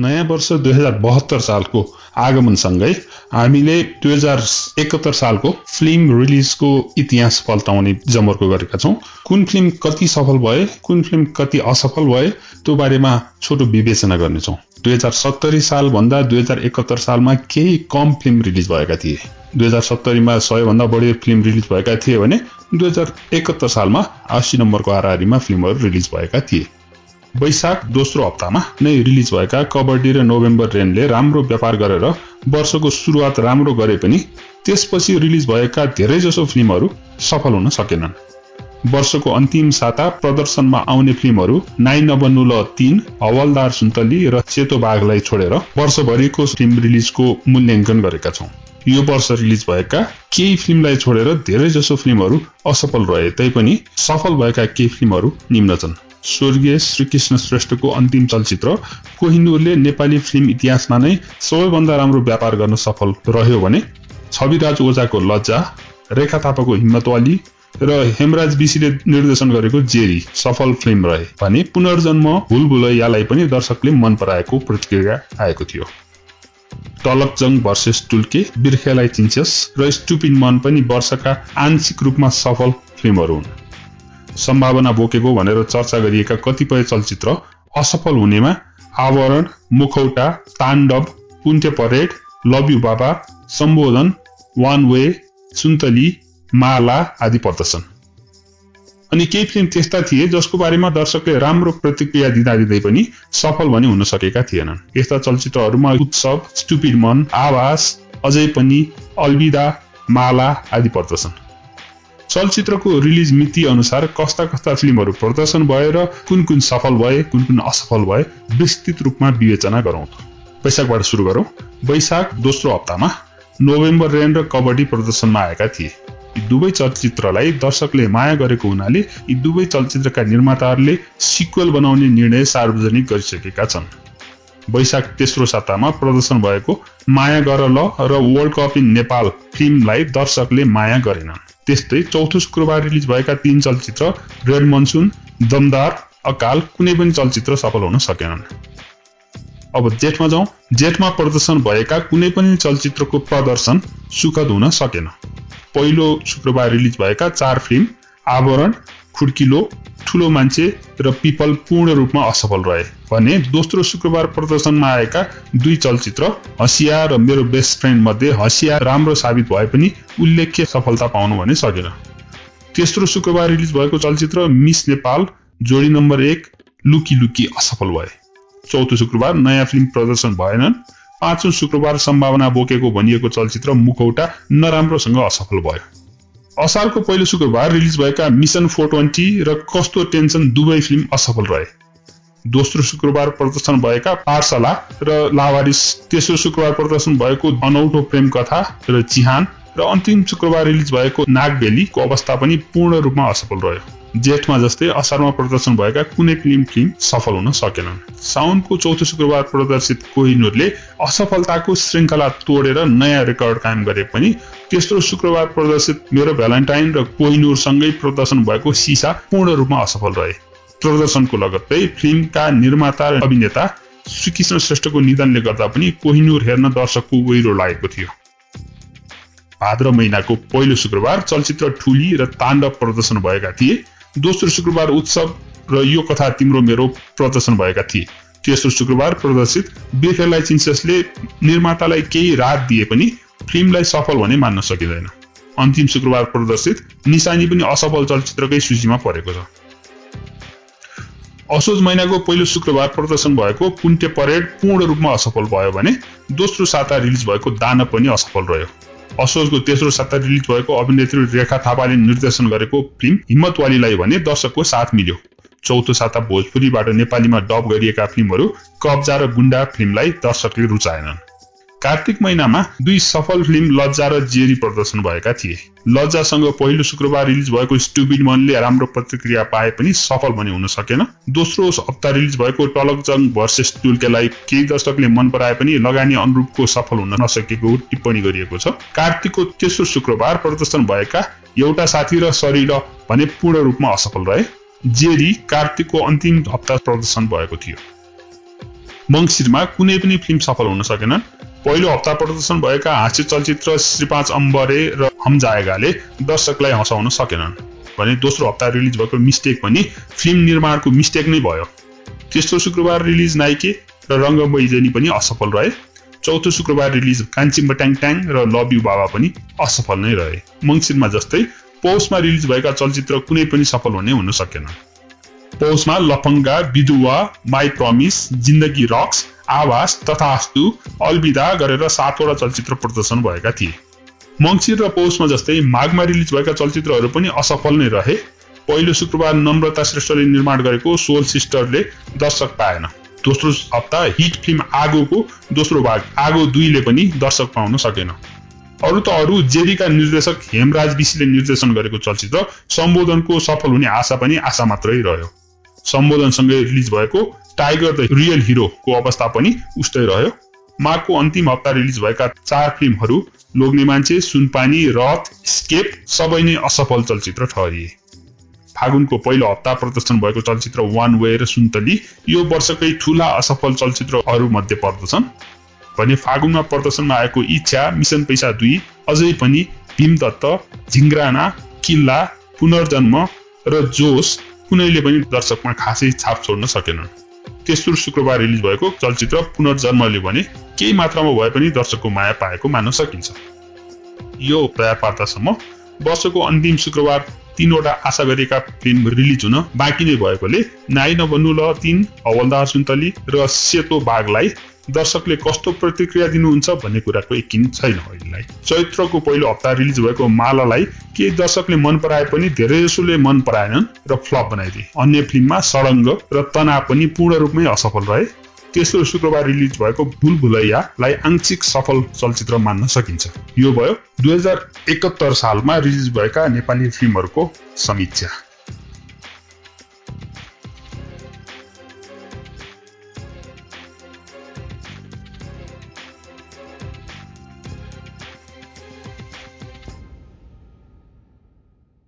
नयाँ वर्ष दुई हजार बहत्तर सालको आगमनसँगै हामीले दुई हजार एकहत्तर सालको फिल्म रिलिजको इतिहास पल्टाउने जमर्को गरेका छौँ। कुन फिल्म कति सफल भए कुन फिल्म कति असफल भए त्यो बारेमा छोटो विवेचना गर्नेछौँ। दुई हजार सत्तरी सालभन्दा दुई हजार एकहत्तर सालमा केही कम फिल्म रिलिज भएका थिए। दुई हजार सत्तरीमा सयभन्दा बढी फिल्म रिलिज भएका थिए भने दुई हजार एकहत्तर सालमा अस्सी नम्बरको हाराहारीमा फिल्महरू रिलिज भएका थिए। वैशाख दोस्रो हप्तामा नै रिलिज भएका कबड्डी र नोभेम्बर रेनले राम्रो व्यापार गरेर वर्षको सुरुवात राम्रो गरे पनि त्यसपछि रिलिज भएका धेरैजसो फिल्महरू सफल हुन सकेनन्। वर्षको अन्तिम साता प्रदर्शनमा आउने फिल्महरू नाइन नबन्नु ल तीन हवलदार सुन्तली र सेतो बाघलाई छोडेर वर्षभरिको फिल्म रिलिजको मूल्याङ्कन गरेका छौँ। यो वर्ष रिलिज भएका केही फिल्मलाई छोडेर धेरैजसो फिल्महरू असफल रहे तैपनि सफल भएका केही फिल्महरू निम्न छन्। स्वर्गीय श्रीकृष्ण श्रेष्ठको अन्तिम चलचित्र कोहिनुरले नेपाली फिल्म इतिहासमा नै सबैभन्दा राम्रो व्यापार गर्न सफल रह्यो भने छविराज ओझाको लज्जा रेखा थापाको हिम्मतवाली र हेमराज विशीले निर्देशन गरेको जेरी सफल फिल्म रहे भने पुनर्जन्म भुलभुलैयालाई पनि दर्शकले मन पराएको प्रतिक्रिया आएको थियो। टलकजङ भर्सेस टुल्के बिर्खेलाई चिन्छस् र स्टुपिन मन पनि वर्षका आंशिक रूपमा सफल फिल्महरू हुन्। सम्भावना बोकेको भनेर चर्चा गरिएका कतिपय चलचित्र असफल हुनेमा आवरण मुखौटा ताण्डव पुन्टे परेड लभ यु बाबा सम्बोधन वान वे सुन्तली माला आदि पर्दछन्। अनि केही फिल्म त्यस्ता थिए जसको बारेमा दर्शकले राम्रो प्रतिक्रिया दिँदा दिँदै पनि सफल भने हुन सकेका थिएनन्। यस्ता चलचित्रहरूमा उत्सव स्टुपिड मन आवास अझै पनि अलविदा माला आदि पर्दछन्। चलचित्रको रिलिज मिति अनुसार कस्ता कस्ता फिल्महरू प्रदर्शन भए र कुन कुन सफल भए कुन कुन असफल भए विस्तृत रूपमा विवेचना गरौँ। वैशाखबाट सुरु गरौँ। वैशाख दोस्रो हप्तामा नोभेम्बर रेन र कबड्डी प्रदर्शनमा आएका थिए। दुवै चलचित्रलाई दर्शकले माया गरेको हुनाले यी दुवै चलचित्रका निर्माताहरूले सिक्वल बनाउने निर्णय सार्वजनिक गरिसकेका छन्। वैशाख तेस्रो सातामा प्रदर्शन भएको माया गर ल र वर्ल्ड कप इन नेपाल फिल्मलाई दर्शकले माया गरेनन् त्यस्तै चौथो शुक्रबार रिलिज भएका तीन चलचित्र रेड मनसुन दमदार अकाल कुनै पनि चलचित्र सफल हुन सकेनन्। अब जेठमा जाउँ। जेठमा प्रदर्शन भएका कुनै पनि चलचित्रको प्रदर्शन सुखद हुन सकेन। पहिलो शुक्रबार रिलिज भएका चार फिल्म आवरण खुड्किलो ठुलो मान्छे र पिपल पूर्ण रूपमा असफल रहे भने दोस्रो शुक्रबार प्रदर्शनमा आएका दुई चलचित्र हसिया र मेरो बेस्ट फ्रेन्ड मध्ये हसिया राम्रो साबित भए पनि उल्लेख्य सफलता पाउनु भने सकेन। तेस्रो शुक्रबार रिलिज भएको चलचित्र मिस नेपाल जोडी नम्बर एक लुकी लुकी असफल भए। चौथो शुक्रबार नयाँ फिल्म प्रदर्शन भएनन्। पाँचौं शुक्रबार सम्भावना बोकेको भनिएको चलचित्र मुखौटा नराम्रोसँग असफल भयो। असारको पहिलो शुक्रबार रिलिज भएका मिसन फोर ट्वेन्टी र कस्तो टेन्सन दुवै फिल्म असफल रहे। दोस्रो शुक्रबार प्रदर्शन भएका पाठशाला र लावारिस तेस्रो शुक्रबार प्रदर्शन भएको अनौठो प्रेम कथा र चिहान र अन्तिम शुक्रबार रिलिज भएको नागबेलीको अवस्था पनि पूर्ण रूपमा असफल रह्यो। जेठमा जस्तै असारमा प्रदर्शन भएका कुनै फिल्म फिल्म सफल हुन सकेनन्। साउनको चौथो शुक्रबार प्रदर्शित कोहिनुरले असफलताको श्रृङ्खला तोडेर नयाँ रेकर्ड कायम गरे पनि तेस्रो शुक्रबार प्रदर्शित मेरो भ्यालेन्टाइन र कोहिनुरसँगै प्रदर्शन भएको सिसा पूर्ण रूपमा असफल रहे। प्रदर्शनको लगत्तै फिल्मका निर्माता र अभिनेता श्रीकृष्ण श्रेष्ठको निधनले गर्दा पनि कोहिनुर हेर्न दर्शकको गहिरो लागेको थियो। भाद्र महिनाको पहिलो शुक्रबार चलचित्र ठुली र ताण्डव प्रदर्शन भएका थिए। दोस्रो शुक्रबार उत्सव र यो कथा तिम्रो मेरो प्रदर्शन भएका थिए। तेस्रो शुक्रबार प्रदर्शित बिर्खेलाई चिन्सेसले निर्मातालाई केही रात दिए पनि फिल्मलाई सफल भने मान्न सकिँदैन। अन्तिम शुक्रबार प्रदर्शित निशानी पनि असफल चलचित्रकै सूचीमा परेको छ। असोज महिनाको पहिलो शुक्रबार प्रदर्शन भएको कुन्टे परेड पूर्ण रूपमा असफल भयो भने दोस्रो साता रिलिज भएको दान पनि असफल रह्यो। असोजको तेस्रो साता रिलिज भएको अभिनेत्री रेखा थापाले निर्देशन गरेको फिल्म हिम्मतवालीलाई भने दर्शकको साथ मिल्यो। चौथो साता भोजपुरीबाट नेपालीमा डब गरिएका फिल्महरू कब्जा र गुण्डा फिल्मलाई दर्शकले रुचाएनन्। कार्तिक महिनामा दुई सफल फिल्म लज्जा र जेरी प्रदर्शन भएका थिए। लज्जासँग पहिलो शुक्रबार रिलिज भएको स्टुबिड मनले राम्रो प्रतिक्रिया पाए पनि सफल भने हुन सकेन। दोस्रो हप्ता रिलिज भएको टलकजङ भर्सेस टुल्केलाई केही दर्शकले मन पराए पनि लगानी अनुरूपको सफल हुन नसकेको टिप्पणी गरिएको छ। कार्तिकको तेस्रो शुक्रबार प्रदर्शन भएका एउटा साथी र शरीर भने पूर्ण रूपमा असफल रहे। जेरी कार्तिकको अन्तिम हप्ता प्रदर्शन भएको थियो। मङ्सिरमा कुनै पनि फिल्म सफल हुन सकेनन्। पहिलो हप्ता प्रदर्शन भएका हाँस्य चलचित्र श्रीपाँच अम्बरे र हम जाएगाले दर्शकलाई हँसाउन सकेनन् भने दोस्रो हप्ता रिलिज भएको मिस्टेक पनि फिल्म निर्माणको मिस्टेक नै भयो। तेस्रो शुक्रबार रिलिज नाइके र रङ्ग बैजनी पनि असफल रहे। चौथो शुक्रबार रिलिज कान्छी ट्याङ ट्याङ र लभ यु बाबा पनि असफल नै रहे। मङ्सिरमा जस्तै पौषमा रिलिज भएका चलचित्र कुनै पनि सफल हुने हुन सकेन पौषमा लफङ्गा विधुवा माई प्रमिस जिन्दगी रक्स आवास तथास्तु अलविदा गरेर सातवटा चलचित्र प्रदर्शन भएका थिए। मङ्सिर र पौषमा जस्तै माघमा रिलिज भएका चलचित्रहरू पनि असफल नै रहे। पहिलो शुक्रबार नम्रता श्रेष्ठले निर्माण गरेको सोल सिस्टरले दर्शक पाएन। दोस्रो हप्ता हिट फिल्म आगोको दोस्रो भाग आगो दुईले पनि दर्शक पाउन सकेन। अरू त अरू जेडीका निर्देशक हेमराज विशीले निर्देशन गरेको चलचित्र सम्बोधनको सफल हुने आशा पनि आशा मात्रै रह्यो। सम्बोधनसँगै रिलिज भएको टाइगर द रियल हिरोको अवस्था पनि उस्तै रह्यो। माघको अन्तिम हप्ता रिलिज भएका चार फिल्महरू लोग्ने मान्छे सुनपानी रथ स्केप सबै नै असफल चलचित्र ठहरिए। फागुनको पहिलो हप्ता प्रदर्शन भएको चलचित्र वान वे र सुन्तली यो वर्षकै ठूला असफल चलचित्रहरू मध्ये पर्दछन्। भने फागुनमा प्रदर्शनमा आएको इच्छा मिसन पैसा दुई अझै पनि भीमदत्त झिङ्ग्राना किल्ला पुनर्जन्म र जोस कुनैले पनि दर्शकमा खासै छाप छोड्न सकेनन्। तेस्रो शुक्रबार रिलिज भएको चलचित्र पुनर्जन्मले भने केही मात्रामा भए पनि दर्शकको माया पाएको मान्न सकिन्छ। यो तयार पार्दासम्म वर्षको अन्तिम शुक्रबार तीनवटा आशा गरेका फिल्म रिलिज हुन बाँकी नै भएकोले नाइ नबन्नु ल तीन हवलदार सुन्तली र सेतो बाघलाई दर्शकले कस्तो प्रतिक्रिया दिनुहुन्छ भन्ने कुराको यकिन छैन अहिलेलाई। चैत्रको पहिलो हप्ता रिलिज भएको मालालाई केही दर्शकले मन पराए पनि धेरै जसोले मन पराएनन् र फ्लप बनाइदिए। अन्य फिल्ममा सडङ्ग र तनाव पनि पूर्ण रूपमै असफल रहे। तेस्रो शुक्रबार रिलिज भएको भुल भुलैयालाई आंशिक सफल चलचित्र मान्न सकिन्छ। यो भयो दुई हजार एकहत्तर सालमा रिलिज भएका नेपाली फिल्महरूको समीक्षा।